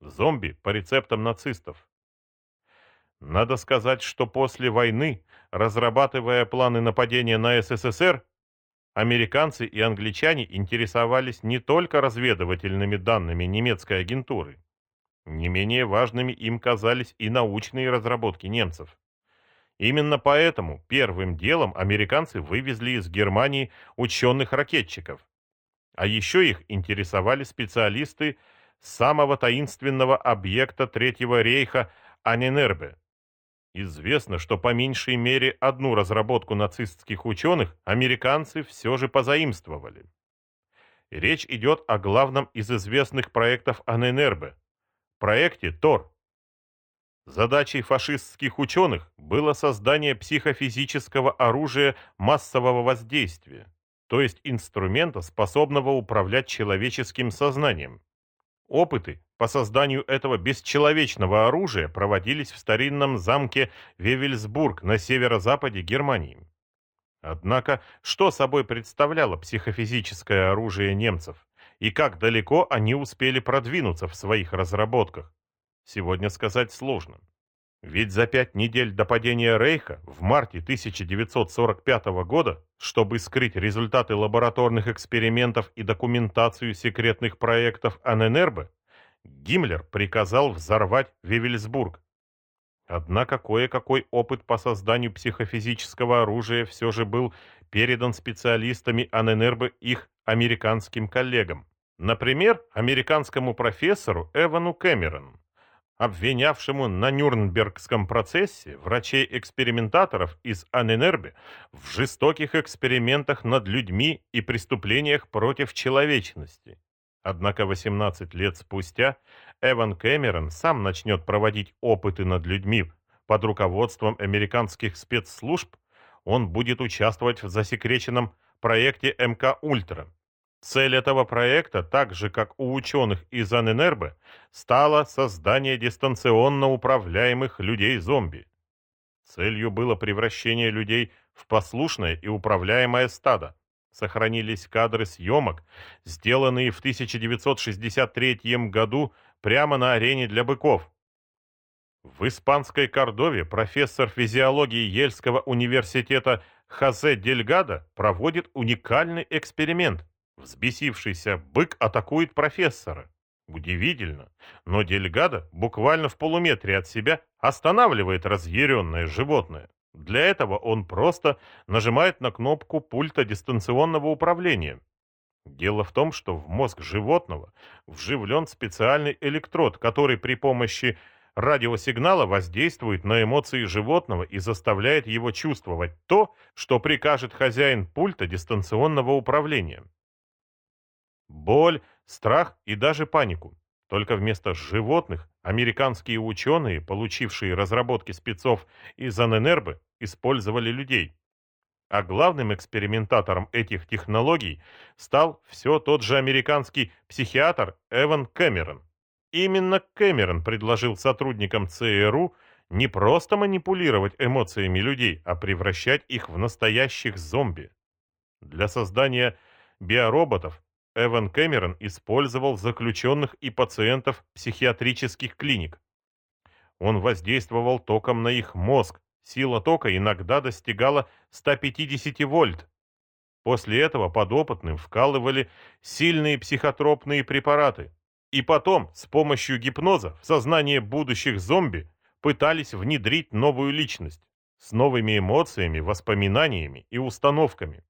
Зомби по рецептам нацистов. Надо сказать, что после войны, разрабатывая планы нападения на СССР, американцы и англичане интересовались не только разведывательными данными немецкой агентуры. Не менее важными им казались и научные разработки немцев. Именно поэтому первым делом американцы вывезли из Германии ученых-ракетчиков. А еще их интересовали специалисты самого таинственного объекта Третьего рейха Аненербе. Известно, что по меньшей мере одну разработку нацистских ученых американцы все же позаимствовали. Речь идет о главном из известных проектов Аненербе – проекте ТОР. Задачей фашистских ученых было создание психофизического оружия массового воздействия, то есть инструмента, способного управлять человеческим сознанием. Опыты по созданию этого бесчеловечного оружия проводились в старинном замке Вевельсбург на северо-западе Германии. Однако, что собой представляло психофизическое оружие немцев и как далеко они успели продвинуться в своих разработках, сегодня сказать сложно. Ведь за пять недель до падения Рейха в марте 1945 года, чтобы скрыть результаты лабораторных экспериментов и документацию секретных проектов Аненербе, Гиммлер приказал взорвать Вевельсбург. Однако кое-какой опыт по созданию психофизического оружия все же был передан специалистами Аненербе их американским коллегам. Например, американскому профессору Эвану Кэмерону обвинявшему на Нюрнбергском процессе врачей-экспериментаторов из Аненербе в жестоких экспериментах над людьми и преступлениях против человечности. Однако 18 лет спустя Эван Кэмерон сам начнет проводить опыты над людьми под руководством американских спецслужб, он будет участвовать в засекреченном проекте МК «Ультра», Цель этого проекта, так же как у ученых из Аненербе, стала создание дистанционно управляемых людей-зомби. Целью было превращение людей в послушное и управляемое стадо. Сохранились кадры съемок, сделанные в 1963 году прямо на арене для быков. В испанской Кордове профессор физиологии Ельского университета Хосе Дельгадо проводит уникальный эксперимент. Взбесившийся бык атакует профессора. Удивительно, но Дельгадо буквально в полуметре от себя останавливает разъяренное животное. Для этого он просто нажимает на кнопку пульта дистанционного управления. Дело в том, что в мозг животного вживлен специальный электрод, который при помощи радиосигнала воздействует на эмоции животного и заставляет его чувствовать то, что прикажет хозяин пульта дистанционного управления боль, страх и даже панику. Только вместо животных американские ученые, получившие разработки спецов из Аненербы, использовали людей. А главным экспериментатором этих технологий стал все тот же американский психиатр Эван Кэмерон. Именно Кэмерон предложил сотрудникам ЦРУ не просто манипулировать эмоциями людей, а превращать их в настоящих зомби. Для создания биороботов Эван Кэмерон использовал заключенных и пациентов психиатрических клиник. Он воздействовал током на их мозг. Сила тока иногда достигала 150 вольт. После этого подопытным вкалывали сильные психотропные препараты. И потом, с помощью гипноза, в сознание будущих зомби пытались внедрить новую личность с новыми эмоциями, воспоминаниями и установками.